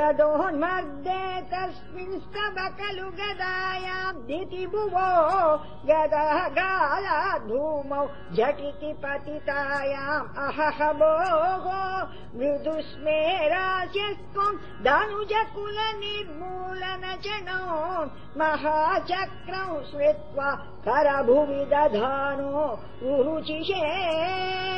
ोन्मद्ये तस्मिंस्तव खलु गदायाम् दिति भुवो गाला धूमौ झटिति पतितायाम् अहह भोगो मृदु धनुज कुल निर्मूलन निर्मूलनच नो महाचक्रम् श्रुत्वा करभुवि दधानो रुचिषे